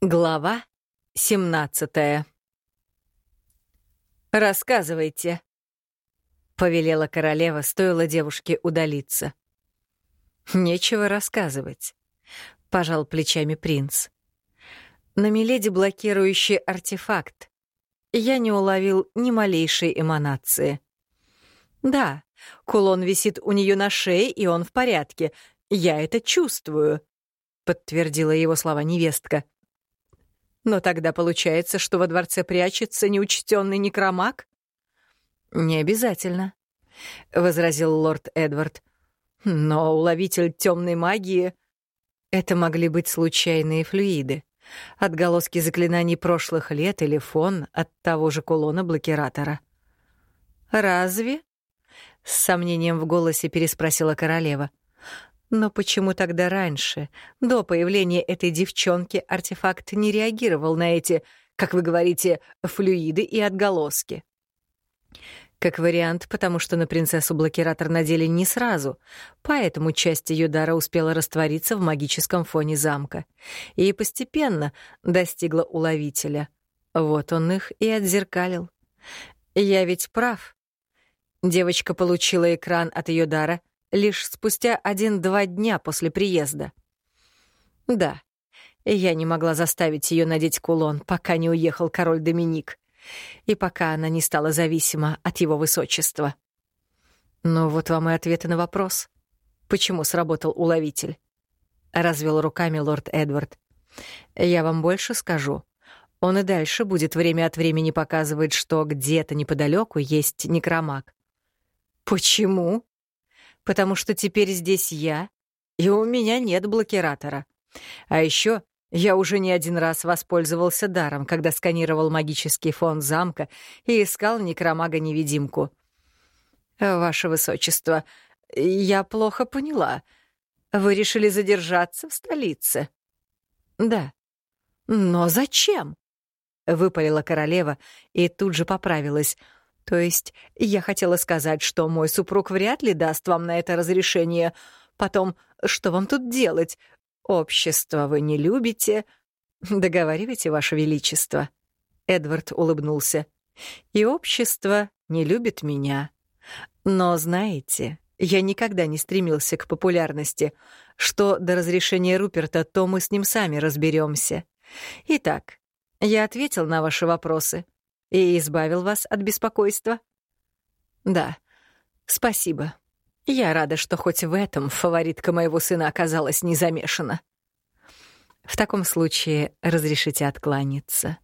Глава 17 «Рассказывайте», — повелела королева, стоило девушке удалиться. «Нечего рассказывать», — пожал плечами принц. «На Миледи блокирующий артефакт. Я не уловил ни малейшей эманации. Да, кулон висит у нее на шее, и он в порядке. Я это чувствую», — подтвердила его слова невестка. Но тогда получается, что во дворце прячется неучтенный некромаг? Не обязательно, возразил лорд Эдвард. Но уловитель темной магии — это могли быть случайные флюиды, отголоски заклинаний прошлых лет или фон от того же кулона-блокиратора. «Разве?» — с сомнением в голосе переспросила королева. Но почему тогда раньше, до появления этой девчонки, артефакт не реагировал на эти, как вы говорите, флюиды и отголоски? Как вариант, потому что на принцессу блокиратор надели не сразу, поэтому часть ее дара успела раствориться в магическом фоне замка и постепенно достигла уловителя. Вот он их и отзеркалил. Я ведь прав. Девочка получила экран от ее дара лишь спустя один-два дня после приезда. Да, я не могла заставить ее надеть кулон, пока не уехал король Доминик, и пока она не стала зависима от его высочества. Но вот вам и ответы на вопрос. Почему сработал уловитель? Развел руками лорд Эдвард. Я вам больше скажу. Он и дальше будет время от времени показывать, что где-то неподалеку есть некромаг. Почему? Потому что теперь здесь я, и у меня нет блокиратора. А еще я уже не один раз воспользовался даром, когда сканировал магический фон замка и искал некромага-невидимку. «Ваше Высочество, я плохо поняла. Вы решили задержаться в столице?» «Да». «Но зачем?» — выпалила королева и тут же поправилась — то есть я хотела сказать, что мой супруг вряд ли даст вам на это разрешение. Потом, что вам тут делать? Общество вы не любите. Договаривайте, Ваше Величество. Эдвард улыбнулся. И общество не любит меня. Но знаете, я никогда не стремился к популярности. Что до разрешения Руперта, то мы с ним сами разберемся. Итак, я ответил на ваши вопросы и избавил вас от беспокойства? Да, спасибо. Я рада, что хоть в этом фаворитка моего сына оказалась не замешана. В таком случае разрешите откланяться.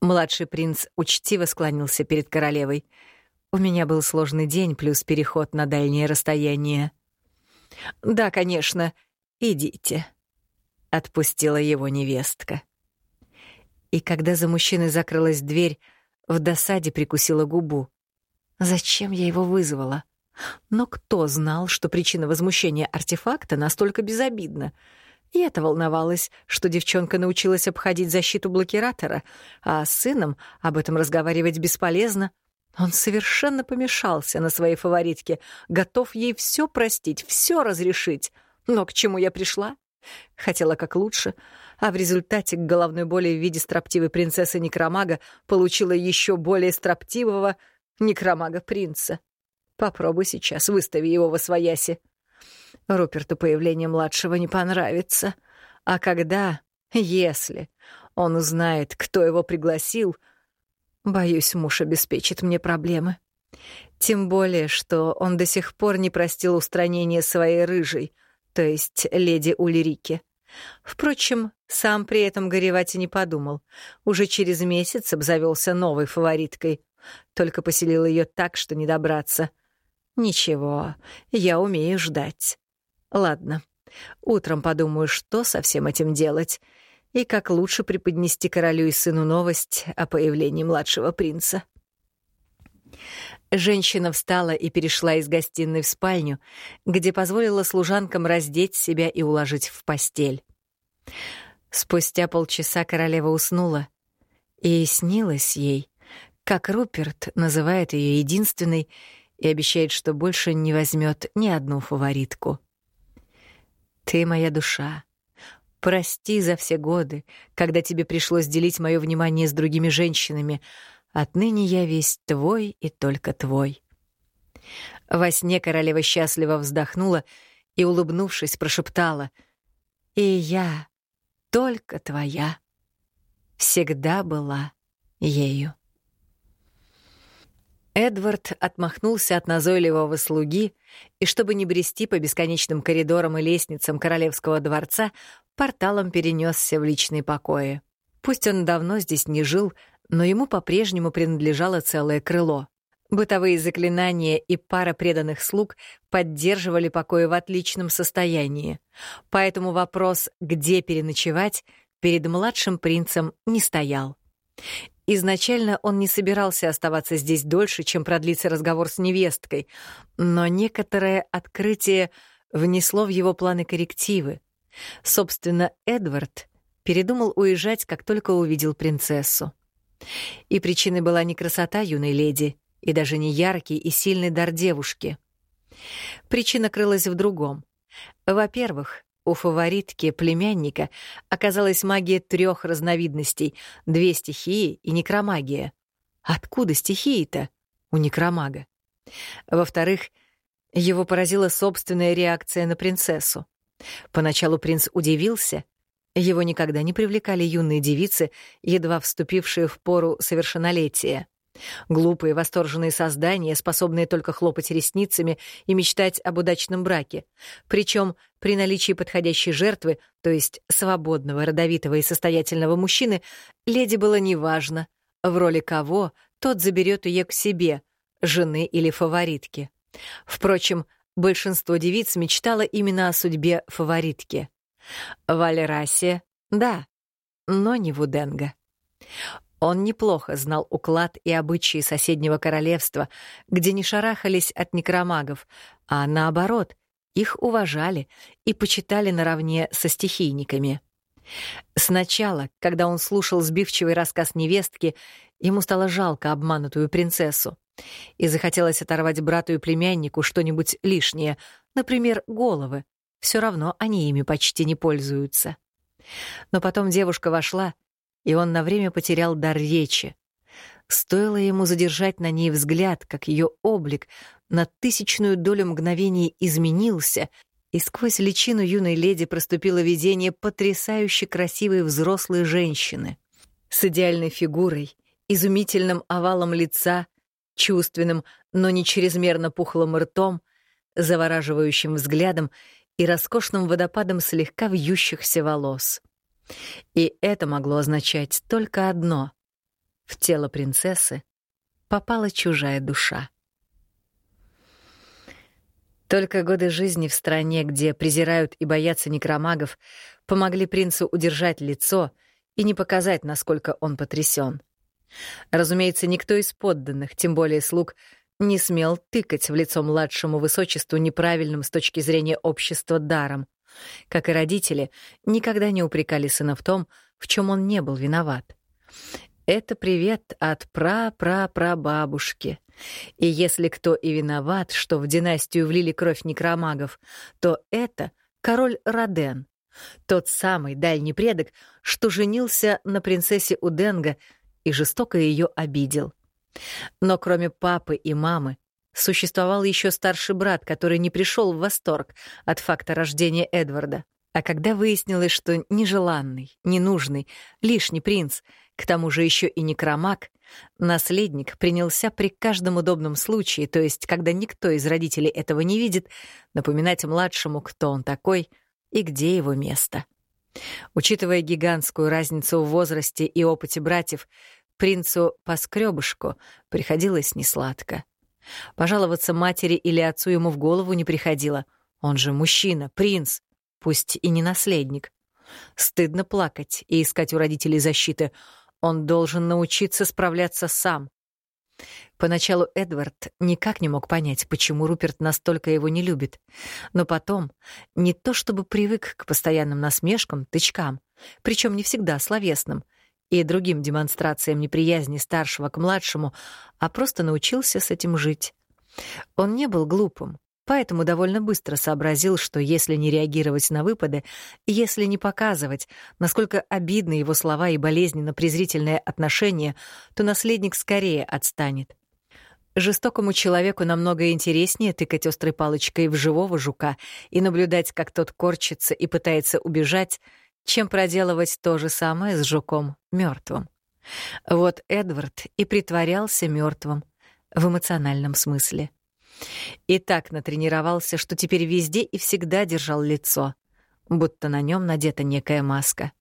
Младший принц учтиво склонился перед королевой. У меня был сложный день плюс переход на дальнее расстояние. Да, конечно, идите. Отпустила его невестка. И когда за мужчиной закрылась дверь, в досаде прикусила губу. Зачем я его вызвала? Но кто знал, что причина возмущения артефакта настолько безобидна? Я-то волновалась, что девчонка научилась обходить защиту блокиратора, а с сыном об этом разговаривать бесполезно. Он совершенно помешался на своей фаворитке, готов ей все простить, все разрешить. Но к чему я пришла? Хотела как лучше, а в результате к головной боли в виде строптивой принцессы Некромага получила еще более строптивого Некромага-принца. Попробуй сейчас, выстави его во свояси. Руперту появление младшего не понравится. А когда, если он узнает, кто его пригласил, боюсь, муж обеспечит мне проблемы. Тем более, что он до сих пор не простил устранения своей рыжей — то есть леди Ульрики. Впрочем, сам при этом горевать и не подумал. Уже через месяц обзавелся новой фавориткой. Только поселил ее так, что не добраться. Ничего, я умею ждать. Ладно, утром подумаю, что со всем этим делать и как лучше преподнести королю и сыну новость о появлении младшего принца. Женщина встала и перешла из гостиной в спальню, где позволила служанкам раздеть себя и уложить в постель. Спустя полчаса королева уснула, и снилось ей, как Руперт называет ее единственной и обещает, что больше не возьмет ни одну фаворитку. «Ты моя душа, Прости за все годы, когда тебе пришлось делить мое внимание с другими женщинами. Отныне я весь твой и только твой. Во сне королева счастливо вздохнула и, улыбнувшись, прошептала «И я только твоя, всегда была ею». Эдвард отмахнулся от назойливого слуги и, чтобы не брести по бесконечным коридорам и лестницам королевского дворца, порталом перенесся в личные покои. Пусть он давно здесь не жил, но ему по-прежнему принадлежало целое крыло. Бытовые заклинания и пара преданных слуг поддерживали покои в отличном состоянии. Поэтому вопрос, где переночевать, перед младшим принцем не стоял. Изначально он не собирался оставаться здесь дольше, чем продлится разговор с невесткой, но некоторое открытие внесло в его планы коррективы. Собственно, Эдвард передумал уезжать, как только увидел принцессу. И причиной была не красота юной леди, и даже не яркий и сильный дар девушки. Причина крылась в другом. Во-первых, у фаворитки племянника оказалась магия трех разновидностей — две стихии и некромагия. Откуда стихии-то у некромага? Во-вторых, его поразила собственная реакция на принцессу. Поначалу принц удивился. Его никогда не привлекали юные девицы, едва вступившие в пору совершеннолетия. Глупые восторженные создания, способные только хлопать ресницами и мечтать об удачном браке. Причем при наличии подходящей жертвы, то есть свободного, родовитого и состоятельного мужчины, леди было неважно, в роли кого тот заберет ее к себе, жены или фаворитки. Впрочем, большинство девиц мечтало именно о судьбе фаворитки. Валерасе — да, но не Вуденга. Он неплохо знал уклад и обычаи соседнего королевства, где не шарахались от некромагов, а наоборот, их уважали и почитали наравне со стихийниками. Сначала, когда он слушал сбивчивый рассказ невестки, ему стало жалко обманутую принцессу. И захотелось оторвать брату и племяннику что-нибудь лишнее, например, головы. Все равно они ими почти не пользуются. Но потом девушка вошла — и он на время потерял дар речи. Стоило ему задержать на ней взгляд, как ее облик на тысячную долю мгновений изменился, и сквозь личину юной леди проступило видение потрясающе красивой взрослой женщины с идеальной фигурой, изумительным овалом лица, чувственным, но не чрезмерно пухлым ртом, завораживающим взглядом и роскошным водопадом слегка вьющихся волос. И это могло означать только одно — в тело принцессы попала чужая душа. Только годы жизни в стране, где презирают и боятся некромагов, помогли принцу удержать лицо и не показать, насколько он потрясен. Разумеется, никто из подданных, тем более слуг, не смел тыкать в лицо младшему высочеству неправильным с точки зрения общества даром. Как и родители, никогда не упрекали сына в том, в чем он не был виноват. Это привет от пра-пра-прабабушки. И если кто и виноват, что в династию влили кровь некромагов, то это король Роден, тот самый дальний предок, что женился на принцессе Уденга и жестоко ее обидел. Но кроме папы и мамы, Существовал еще старший брат, который не пришел в восторг от факта рождения Эдварда. А когда выяснилось, что нежеланный, ненужный, лишний принц, к тому же еще и некромаг, наследник принялся при каждом удобном случае, то есть когда никто из родителей этого не видит, напоминать младшему, кто он такой и где его место. Учитывая гигантскую разницу в возрасте и опыте братьев, принцу Поскребышку приходилось несладко. Пожаловаться матери или отцу ему в голову не приходило. Он же мужчина, принц, пусть и не наследник. Стыдно плакать и искать у родителей защиты. Он должен научиться справляться сам. Поначалу Эдвард никак не мог понять, почему Руперт настолько его не любит. Но потом, не то чтобы привык к постоянным насмешкам, тычкам, причем не всегда словесным — и другим демонстрациям неприязни старшего к младшему, а просто научился с этим жить. Он не был глупым, поэтому довольно быстро сообразил, что если не реагировать на выпады, если не показывать, насколько обидны его слова и болезненно презрительное отношение, то наследник скорее отстанет. Жестокому человеку намного интереснее тыкать острой палочкой в живого жука и наблюдать, как тот корчится и пытается убежать, чем проделывать то же самое с жуком мертвым. Вот Эдвард и притворялся мертвым в эмоциональном смысле. И так натренировался, что теперь везде и всегда держал лицо, будто на нем надета некая маска.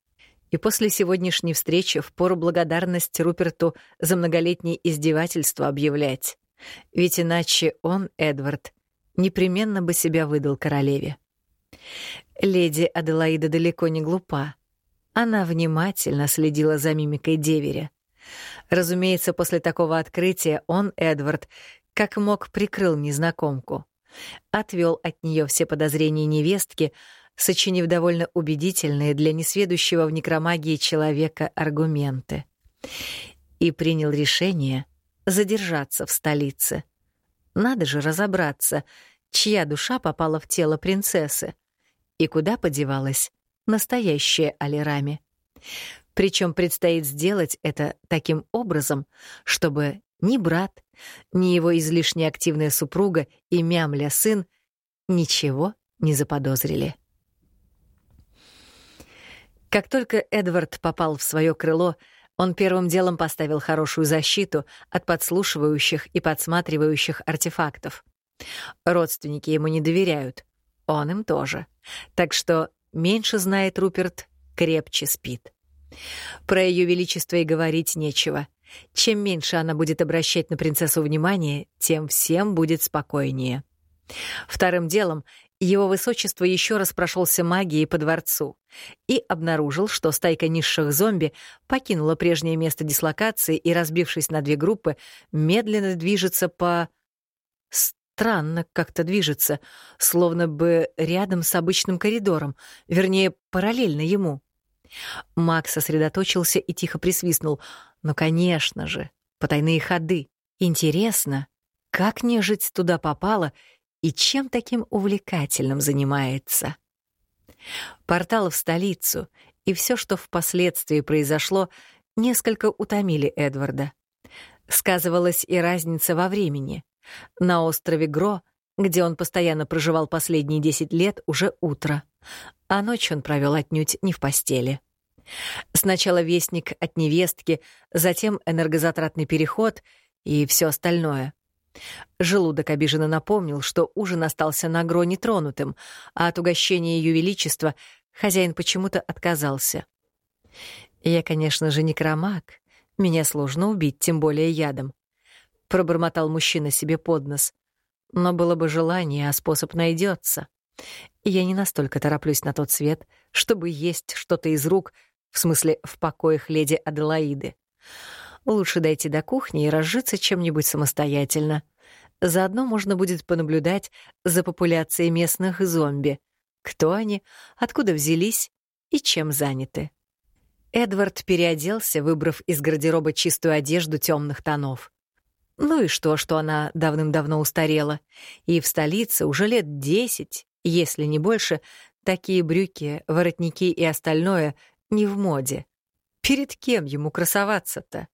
И после сегодняшней встречи впору благодарность Руперту за многолетнее издевательство объявлять. Ведь иначе он, Эдвард, непременно бы себя выдал королеве. Леди Аделаида далеко не глупа. Она внимательно следила за мимикой деверя. Разумеется, после такого открытия он, Эдвард, как мог прикрыл незнакомку. Отвел от нее все подозрения невестки, сочинив довольно убедительные для несведущего в некромагии человека аргументы. И принял решение задержаться в столице. Надо же разобраться, чья душа попала в тело принцессы и куда подевалась настоящая Алирами. Причем предстоит сделать это таким образом, чтобы ни брат, ни его излишне активная супруга и мямля сын ничего не заподозрили. Как только Эдвард попал в свое крыло, он первым делом поставил хорошую защиту от подслушивающих и подсматривающих артефактов. Родственники ему не доверяют, он им тоже. Так что меньше знает Руперт, крепче спит. Про ее величество и говорить нечего. Чем меньше она будет обращать на принцессу внимание, тем всем будет спокойнее. Вторым делом его высочество еще раз прошелся магией по дворцу и обнаружил, что стайка низших зомби покинула прежнее место дислокации и, разбившись на две группы, медленно движется по... Странно как-то движется, словно бы рядом с обычным коридором, вернее, параллельно ему. Макс сосредоточился и тихо присвистнул. «Ну, конечно же, потайные ходы. Интересно, как нежить туда попала и чем таким увлекательным занимается?» Портал в столицу и все, что впоследствии произошло, несколько утомили Эдварда. Сказывалась и разница во времени. На острове Гро, где он постоянно проживал последние десять лет, уже утро а ночь он провел отнюдь не в постели. Сначала вестник от невестки, затем энергозатратный переход и все остальное. Желудок обиженно напомнил, что ужин остался на гро нетронутым, а от угощения Ее Величества хозяин почему-то отказался. «Я, конечно же, не кромак. Меня сложно убить, тем более ядом», — пробормотал мужчина себе под нос. «Но было бы желание, а способ найдется. Я не настолько тороплюсь на тот свет, чтобы есть что-то из рук, в смысле, в покоях леди Аделаиды. Лучше дойти до кухни и разжиться чем-нибудь самостоятельно. Заодно можно будет понаблюдать за популяцией местных зомби. Кто они, откуда взялись и чем заняты. Эдвард переоделся, выбрав из гардероба чистую одежду темных тонов. Ну и что, что она давным-давно устарела, и в столице уже лет десять если не больше, такие брюки, воротники и остальное не в моде. Перед кем ему красоваться-то?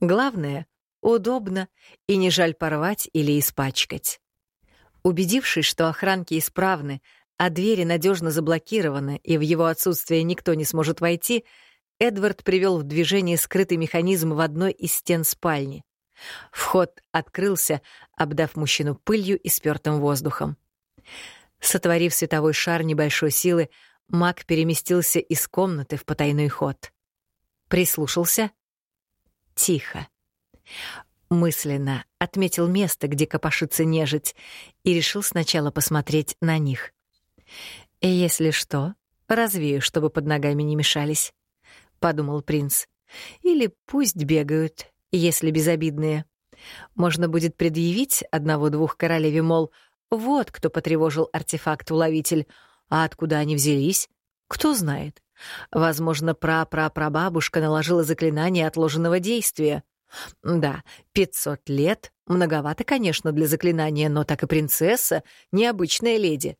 Главное — удобно и не жаль порвать или испачкать. Убедившись, что охранки исправны, а двери надежно заблокированы и в его отсутствие никто не сможет войти, Эдвард привел в движение скрытый механизм в одной из стен спальни. Вход открылся, обдав мужчину пылью и спёртым воздухом. Сотворив световой шар небольшой силы, маг переместился из комнаты в потайной ход. Прислушался. Тихо. Мысленно отметил место, где копошится нежить, и решил сначала посмотреть на них. «Если что, развею, чтобы под ногами не мешались», — подумал принц. «Или пусть бегают, если безобидные. Можно будет предъявить одного-двух королеве, мол, — вот кто потревожил артефакт-уловитель. А откуда они взялись? Кто знает. Возможно, пра-пра-прабабушка наложила заклинание отложенного действия. Да, 500 лет — многовато, конечно, для заклинания, но так и принцесса — необычная леди.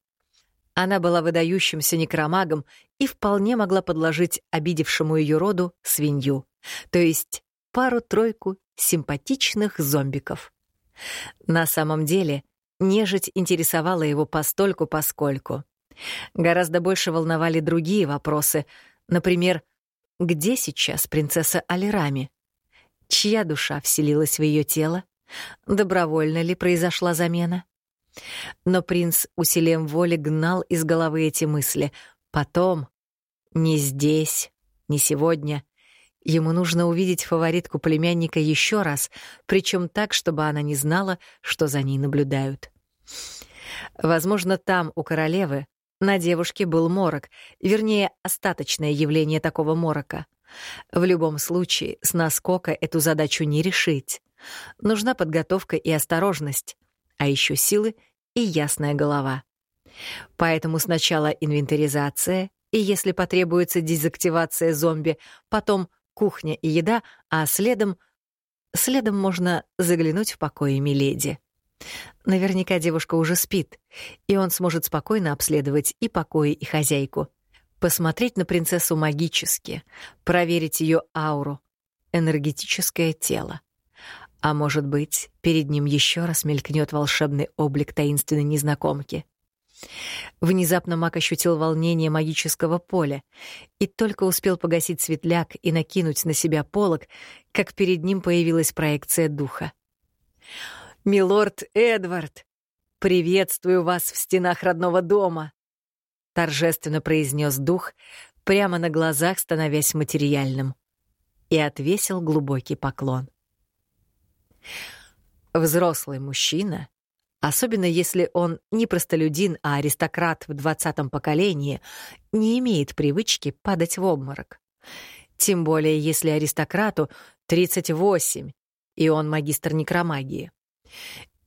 Она была выдающимся некромагом и вполне могла подложить обидевшему ее роду свинью, то есть пару-тройку симпатичных зомбиков. На самом деле, нежить интересовала его постольку-поскольку. Гораздо больше волновали другие вопросы, например, где сейчас принцесса Алирами? Чья душа вселилась в ее тело? Добровольно ли произошла замена? Но принц усилием воли гнал из головы эти мысли. Потом, не здесь, не сегодня, ему нужно увидеть фаворитку племянника еще раз, причем так, чтобы она не знала, что за ней наблюдают. Возможно, там, у королевы, на девушке был морок, вернее, остаточное явление такого морока. В любом случае, с наскока эту задачу не решить. Нужна подготовка и осторожность, а еще силы и ясная голова. Поэтому сначала инвентаризация, и если потребуется дезактивация зомби, потом кухня и еда, а следом... Следом можно заглянуть в покои Миледи. Наверняка девушка уже спит, и он сможет спокойно обследовать и покои, и хозяйку. Посмотреть на принцессу магически, проверить ее ауру, энергетическое тело. А может быть, перед ним еще раз мелькнет волшебный облик таинственной незнакомки. Внезапно маг ощутил волнение магического поля и только успел погасить светляк и накинуть на себя полог, как перед ним появилась проекция духа. «Милорд Эдвард, приветствую вас в стенах родного дома!» — торжественно произнес дух, прямо на глазах становясь материальным, и отвесил глубокий поклон. Взрослый мужчина, особенно если он не простолюдин, а аристократ в двадцатом поколении, не имеет привычки падать в обморок. Тем более, если аристократу 38, и он магистр некромагии.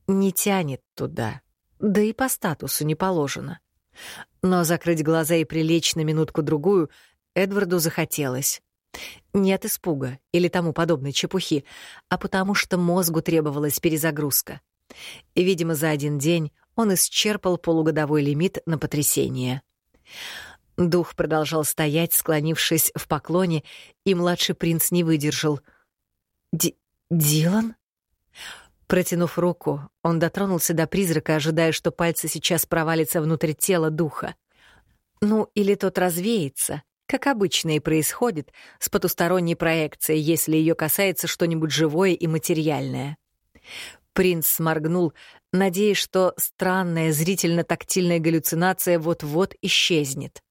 Не тянет туда, да и по статусу не положено. Но закрыть глаза и прилечь на минутку-другую Эдварду захотелось. Не от испуга или тому подобной чепухи, а потому что мозгу требовалась перезагрузка. И, видимо, за один день он исчерпал полугодовой лимит на потрясение. Дух продолжал стоять, склонившись в поклоне, и младший принц не выдержал. «Дилан?» Протянув руку, он дотронулся до призрака, ожидая, что пальцы сейчас провалятся внутрь тела духа. Ну, или тот развеется, как обычно и происходит с потусторонней проекцией, если ее касается что-нибудь живое и материальное. Принц сморгнул, надеясь, что странная зрительно-тактильная галлюцинация вот-вот исчезнет.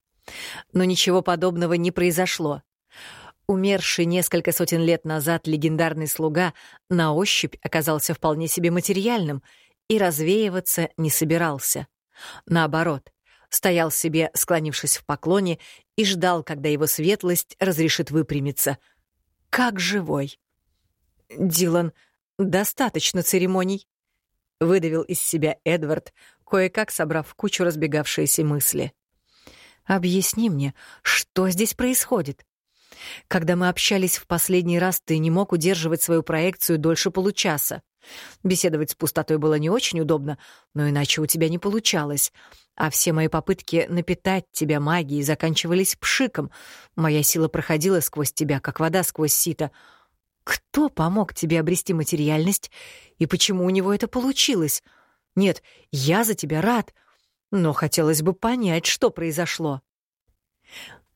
Но ничего подобного не произошло. Умерший несколько сотен лет назад легендарный слуга на ощупь оказался вполне себе материальным и развеиваться не собирался. Наоборот, стоял себе, склонившись в поклоне, и ждал, когда его светлость разрешит выпрямиться. Как живой. «Дилан, достаточно церемоний», — выдавил из себя Эдвард, кое-как собрав кучу разбегавшиеся мысли. «Объясни мне, что здесь происходит?» Когда мы общались в последний раз, ты не мог удерживать свою проекцию дольше получаса. Беседовать с пустотой было не очень удобно, но иначе у тебя не получалось. А все мои попытки напитать тебя магией заканчивались пшиком. Моя сила проходила сквозь тебя, как вода сквозь сито. Кто помог тебе обрести материальность и почему у него это получилось? Нет, я за тебя рад, но хотелось бы понять, что произошло.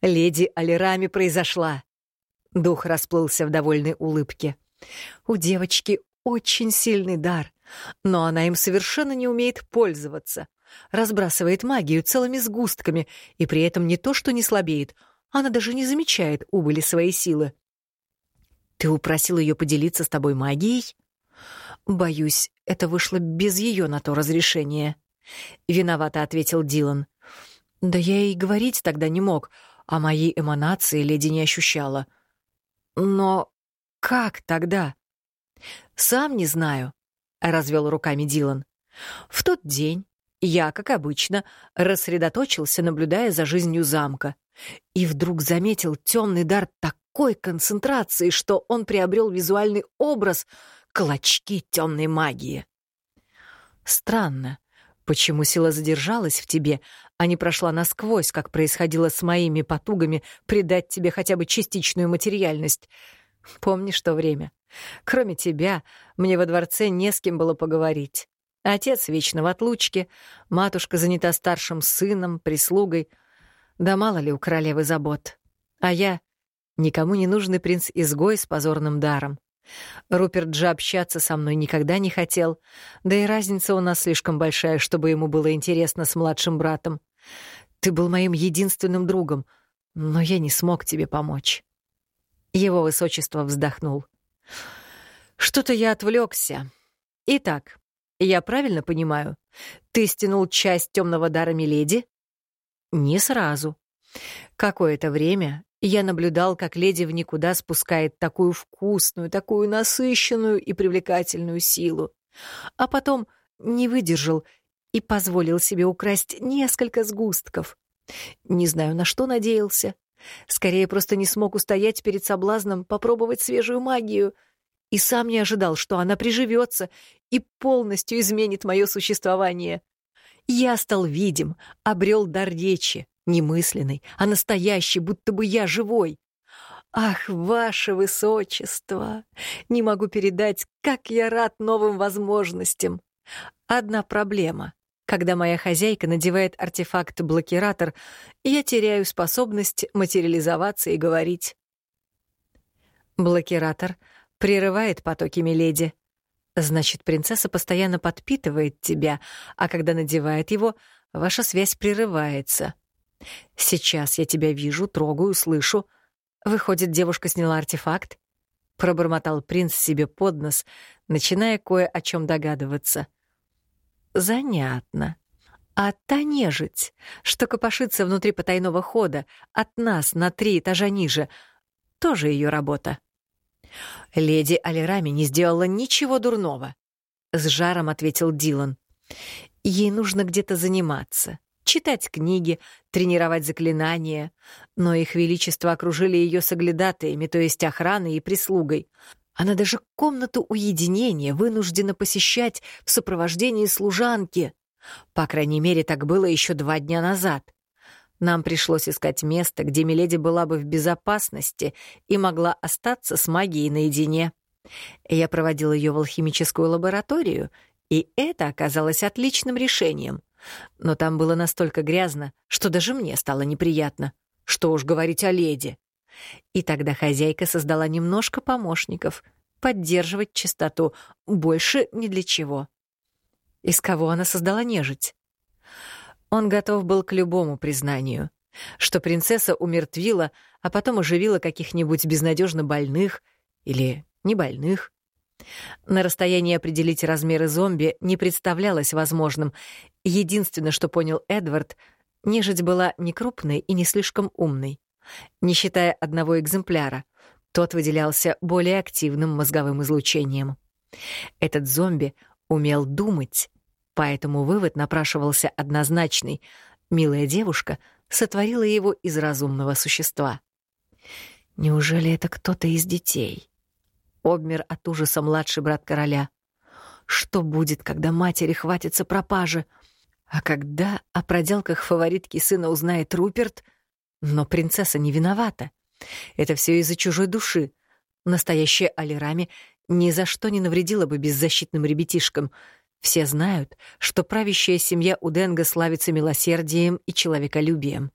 Леди Алирами произошла. Дух расплылся в довольной улыбке. У девочки очень сильный дар, но она им совершенно не умеет пользоваться. Разбрасывает магию целыми сгустками, и при этом не то что не слабеет, она даже не замечает убыли своей силы. Ты упросил ее поделиться с тобой магией? Боюсь, это вышло без ее на то разрешения. Виновато ответил Дилан. Да я и говорить тогда не мог, а моей эманации леди не ощущала. Но как тогда? Сам не знаю, развел руками Дилан. В тот день я, как обычно, рассредоточился, наблюдая за жизнью замка, и вдруг заметил темный дар такой такой концентрацией, что он приобрел визуальный образ клочки темной магии. Странно, почему сила задержалась в тебе, а не прошла насквозь, как происходило с моими потугами придать тебе хотя бы частичную материальность. Помнишь то время? Кроме тебя, мне во дворце не с кем было поговорить. Отец вечно в отлучке, матушка занята старшим сыном, прислугой. Да мало ли у королевы забот. А я — никому не нужный принц-изгой с позорным даром. Руперт же общаться со мной никогда не хотел, да и разница у нас слишком большая, чтобы ему было интересно с младшим братом. Ты был моим единственным другом, но я не смог тебе помочь. Его высочество вздохнул. Что-то я отвлекся. Итак, я правильно понимаю, ты стянул часть темного дара Миледи? Не сразу. Какое-то время я наблюдал, как леди в никуда спускает такую вкусную, такую насыщенную и привлекательную силу. А потом не выдержал и позволил себе украсть несколько сгустков. Не знаю, на что надеялся. Скорее, просто не смог устоять перед соблазном попробовать свежую магию. И сам не ожидал, что она приживется и полностью изменит мое существование. Я стал видим, обрел дар речи, не мысленный, а настоящий, будто бы я живой. Ах, ваше высочество! Не могу передать, как я рад новым возможностям. Одна проблема. Когда моя хозяйка надевает артефакт-блокиратор, я теряю способность материализоваться и говорить. Блокиратор прерывает потоки Миледи. Значит, принцесса постоянно подпитывает тебя, а когда надевает его, ваша связь прерывается. Сейчас я тебя вижу, трогаю, слышу. Выходит, девушка сняла артефакт? Пробормотал принц себе под нос, начиная кое о чем догадываться. Занятно. А та нежить, что копошится внутри потайного хода, от нас на три этажа ниже, тоже ее работа. Леди Алирами не сделала ничего дурного, с жаром ответил Дилан. Ей нужно где-то заниматься читать книги, тренировать заклинания, но их величество окружили ее соглядатаями, то есть охраной и прислугой. Она даже комнату уединения вынуждена посещать в сопровождении служанки. По крайней мере, так было еще два дня назад. Нам пришлось искать место, где Миледи была бы в безопасности и могла остаться с магией наедине. Я проводил ее в алхимическую лабораторию, и это оказалось отличным решением. Но там было настолько грязно, что даже мне стало неприятно. Что уж говорить о леди. И тогда хозяйка создала немножко помощников. Поддерживать чистоту. Больше ни для чего. Из кого она создала нежить? Он готов был к любому признанию. Что принцесса умертвила, а потом оживила каких-нибудь безнадежно больных или небольных. На расстоянии определить размеры зомби не представлялось возможным. Единственное, что понял Эдвард, нежить была не крупной и не слишком умной. Не считая одного экземпляра, тот выделялся более активным мозговым излучением. Этот зомби умел думать, поэтому вывод напрашивался однозначный. Милая девушка сотворила его из разумного существа. Неужели это кто-то из детей? Обмер от ужаса младший брат короля. Что будет, когда матери хватится пропажи? А когда о проделках фаворитки сына узнает Руперт? Но принцесса не виновата. Это все из-за чужой души. Настоящая Алирами ни за что не навредила бы беззащитным ребятишкам. Все знают, что правящая семья Уденга славится милосердием и человеколюбием.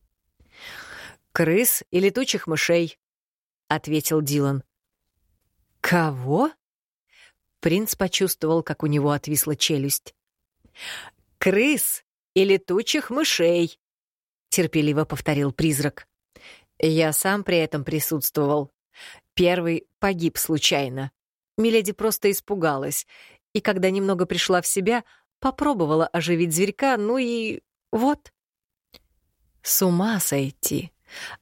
«Крыс и летучих мышей», — ответил Дилан. «Кого?» Принц почувствовал, как у него отвисла челюсть. «Крыс и летучих мышей», — терпеливо повторил призрак. Я сам при этом присутствовал. Первый погиб случайно. Миледи просто испугалась, и когда немного пришла в себя, попробовала оживить зверька, ну и вот. С ума сойти.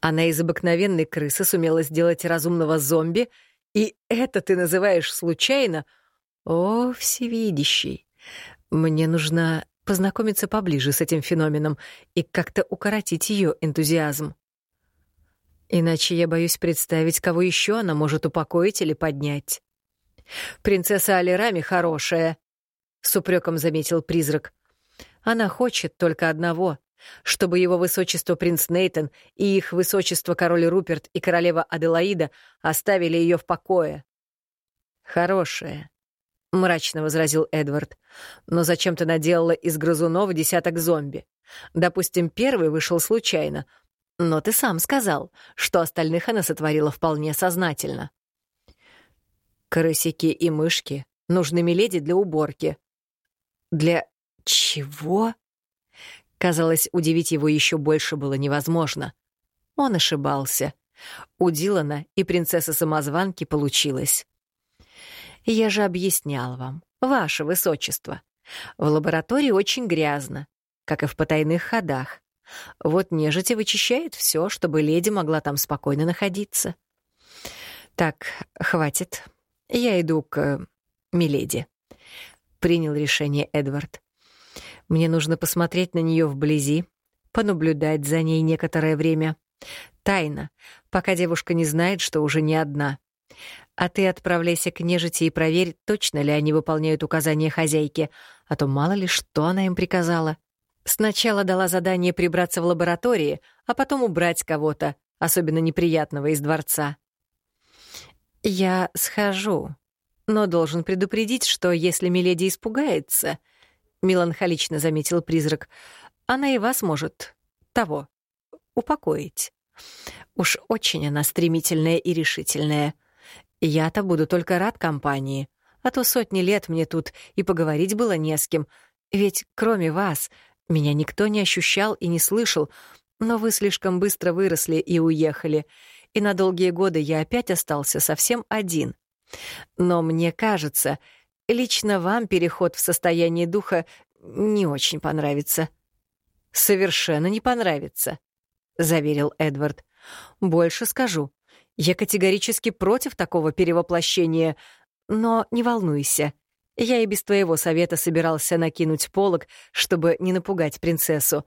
Она из обыкновенной крысы сумела сделать разумного зомби — и это ты называешь случайно? О, всевидящий. Мне нужно познакомиться поближе с этим феноменом и как-то укоротить ее энтузиазм. Иначе я боюсь представить, кого еще она может упокоить или поднять. «Принцесса Алирами хорошая», — с упреком заметил призрак. «Она хочет только одного — чтобы его высочество принц Нейтон и их высочество король Руперт и королева Аделаида оставили ее в покое». «Хорошая», — мрачно возразил Эдвард. «Но зачем ты наделала из грызунов десяток зомби? Допустим, первый вышел случайно, но ты сам сказал, что остальных она сотворила вполне сознательно. Крысики и мышки нужны миледи для уборки. Для чего? Казалось, удивить его еще больше было невозможно. Он ошибался. У Дилана и принцессы-самозванки получилось. Я же объяснял вам, ваше высочество. В лаборатории очень грязно, как и в потайных ходах. Вот нежити вычищает все, чтобы леди могла там спокойно находиться. Так, хватит. Я иду к миледи. Принял решение Эдвард. Мне нужно посмотреть на нее вблизи, понаблюдать за ней некоторое время. Тайна, пока девушка не знает, что уже не одна. А ты отправляйся к нежити и проверь, точно ли они выполняют указания хозяйки, а то мало ли что она им приказала. Сначала дала задание прибраться в лаборатории, а потом убрать кого-то, особенно неприятного, из дворца. «Я схожу, но должен предупредить, что если Миледи испугается...» — меланхолично заметил призрак. «Она и вас может... того... упокоить. Уж очень она стремительная и решительная. Я-то буду только рад компании, а то сотни лет мне тут и поговорить было не с кем, ведь кроме вас меня никто не ощущал и не слышал, но вы слишком быстро выросли и уехали, и на долгие годы я опять остался совсем один. Но мне кажется, лично вам переход в состояние духа не очень понравится. Совершенно не понравится, заверил Эдвард. Больше скажу. Я категорически против такого перевоплощения, но не волнуйся. Я и без твоего совета собирался накинуть полог, чтобы не напугать принцессу.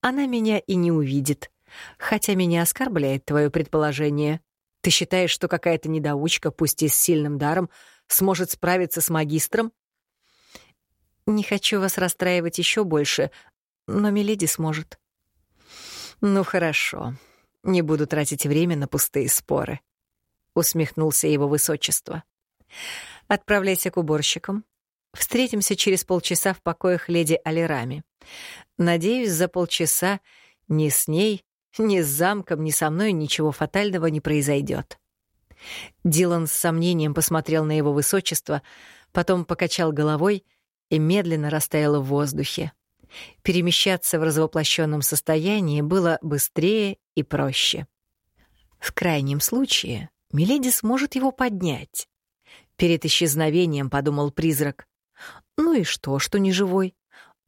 Она меня и не увидит. Хотя меня оскорбляет твое предположение. Ты считаешь, что какая-то недоучка, пусть и с сильным даром, сможет справиться с магистром? Не хочу вас расстраивать еще больше, но Миледи сможет. Ну хорошо, не буду тратить время на пустые споры. Усмехнулся его высочество. Отправляйся к уборщикам. Встретимся через полчаса в покоях леди Алирами. Надеюсь, за полчаса ни с ней, ни с замком, ни со мной ничего фатального не произойдет. Дилан с сомнением посмотрел на его высочество, потом покачал головой и медленно растаял в воздухе. Перемещаться в развоплощенном состоянии было быстрее и проще. В крайнем случае Миледи сможет его поднять. Перед исчезновением подумал призрак. Ну и что, что не живой?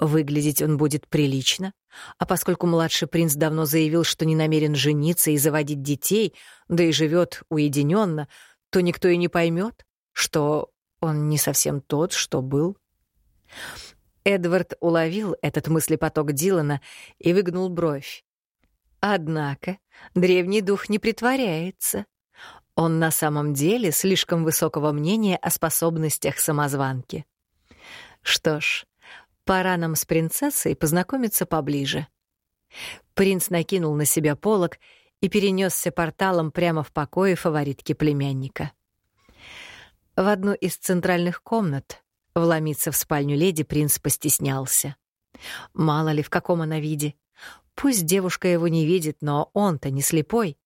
Выглядеть он будет прилично. А поскольку младший принц давно заявил, что не намерен жениться и заводить детей, да и живет уединенно, то никто и не поймет, что он не совсем тот, что был. Эдвард уловил этот мыслепоток Дилана и выгнул бровь. Однако древний дух не притворяется. Он на самом деле слишком высокого мнения о способностях самозванки. Что ж, пора нам с принцессой познакомиться поближе. Принц накинул на себя полог и перенесся порталом прямо в покое фаворитки племянника. В одну из центральных комнат вломиться в спальню леди принц постеснялся. Мало ли, в каком она виде. Пусть девушка его не видит, но он-то не слепой.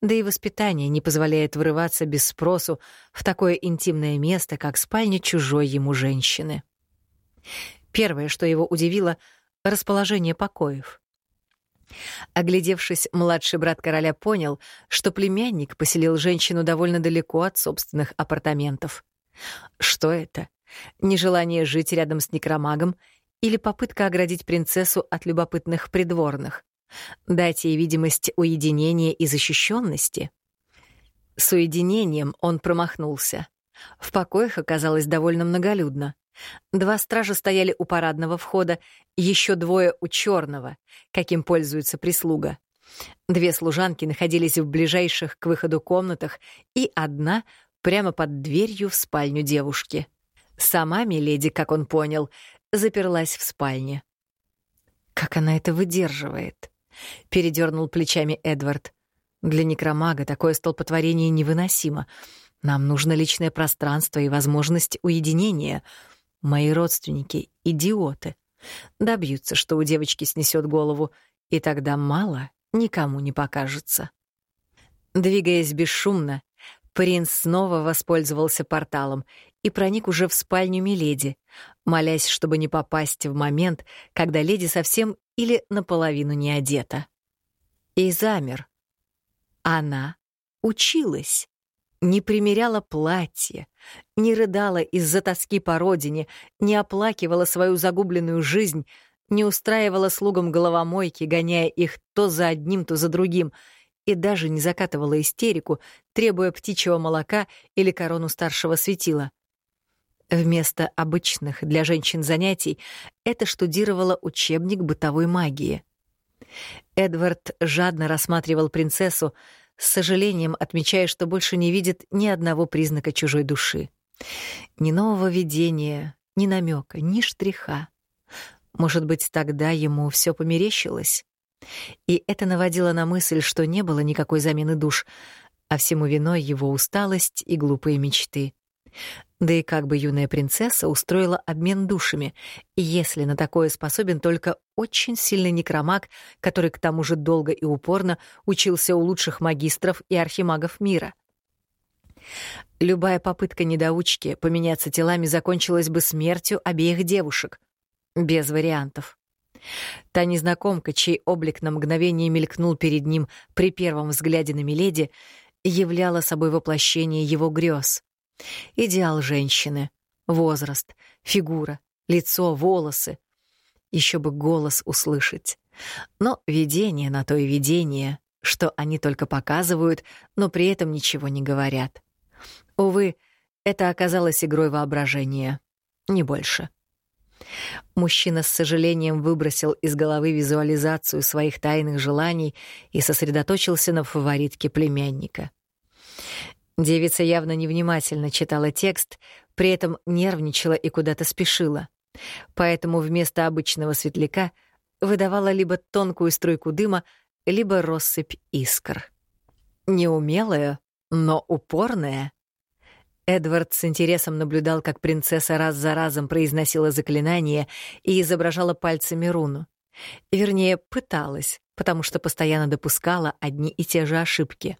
Да и воспитание не позволяет врываться без спросу в такое интимное место, как спальня чужой ему женщины. Первое, что его удивило — расположение покоев. Оглядевшись, младший брат короля понял, что племянник поселил женщину довольно далеко от собственных апартаментов. Что это? Нежелание жить рядом с некромагом или попытка оградить принцессу от любопытных придворных? Дать ей видимость уединения и защищенности. С уединением он промахнулся. В покоях оказалось довольно многолюдно. Два стража стояли у парадного входа, еще двое у черного, каким пользуется прислуга. Две служанки находились в ближайших к выходу комнатах, и одна прямо под дверью в спальню девушки. Сама Миледи, как он понял, заперлась в спальне. «Как она это выдерживает?» — передернул плечами Эдвард. «Для некромага такое столпотворение невыносимо. Нам нужно личное пространство и возможность уединения. Мои родственники — идиоты. Добьются, что у девочки снесет голову, и тогда мало никому не покажется». Двигаясь бесшумно, принц снова воспользовался порталом и проник уже в спальню Миледи, молясь, чтобы не попасть в момент, когда леди совсем или наполовину не одета. И замер. Она училась, не примеряла платье, не рыдала из-за тоски по родине, не оплакивала свою загубленную жизнь, не устраивала слугам головомойки, гоняя их то за одним, то за другим, и даже не закатывала истерику, требуя птичьего молока или корону старшего светила. Вместо обычных для женщин занятий это штудировала учебник бытовой магии. Эдвард жадно рассматривал принцессу, с сожалением отмечая, что больше не видит ни одного признака чужой души. Ни нового видения, ни намека, ни штриха. Может быть, тогда ему все померещилось? И это наводило на мысль, что не было никакой замены душ, а всему виной его усталость и глупые мечты. Да и как бы юная принцесса устроила обмен душами, если на такое способен только очень сильный некромаг, который к тому же долго и упорно учился у лучших магистров и архимагов мира. Любая попытка недоучки поменяться телами закончилась бы смертью обеих девушек. Без вариантов. Та незнакомка, чей облик на мгновение мелькнул перед ним при первом взгляде на Миледи, являла собой воплощение его грез. Идеал женщины. Возраст, фигура, лицо, волосы. Еще бы голос услышать. Но видение на то и видение, что они только показывают, но при этом ничего не говорят. Увы, это оказалось игрой воображения. Не больше. Мужчина с сожалением выбросил из головы визуализацию своих тайных желаний и сосредоточился на фаворитке племянника. Девица явно невнимательно читала текст, при этом нервничала и куда-то спешила. Поэтому вместо обычного светляка выдавала либо тонкую струйку дыма, либо россыпь искр. Неумелая, но упорная. Эдвард с интересом наблюдал, как принцесса раз за разом произносила заклинание и изображала пальцами руну. Вернее, пыталась, потому что постоянно допускала одни и те же ошибки.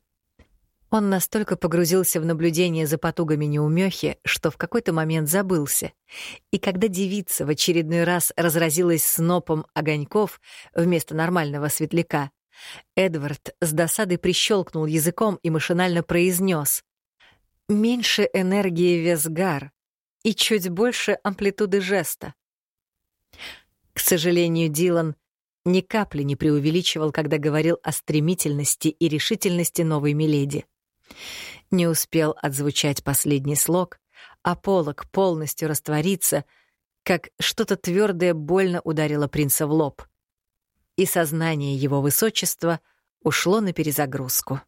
Он настолько погрузился в наблюдение за потугами неумехи, что в какой-то момент забылся. И когда девица в очередной раз разразилась снопом огоньков вместо нормального светляка, Эдвард с досадой прищелкнул языком и машинально произнес «Меньше энергии Весгар и чуть больше амплитуды жеста». К сожалению, Дилан ни капли не преувеличивал, когда говорил о стремительности и решительности новой Миледи. Не успел отзвучать последний слог, а полог полностью раствориться, как что-то твердое больно ударило принца в лоб. И сознание его высочества ушло на перезагрузку.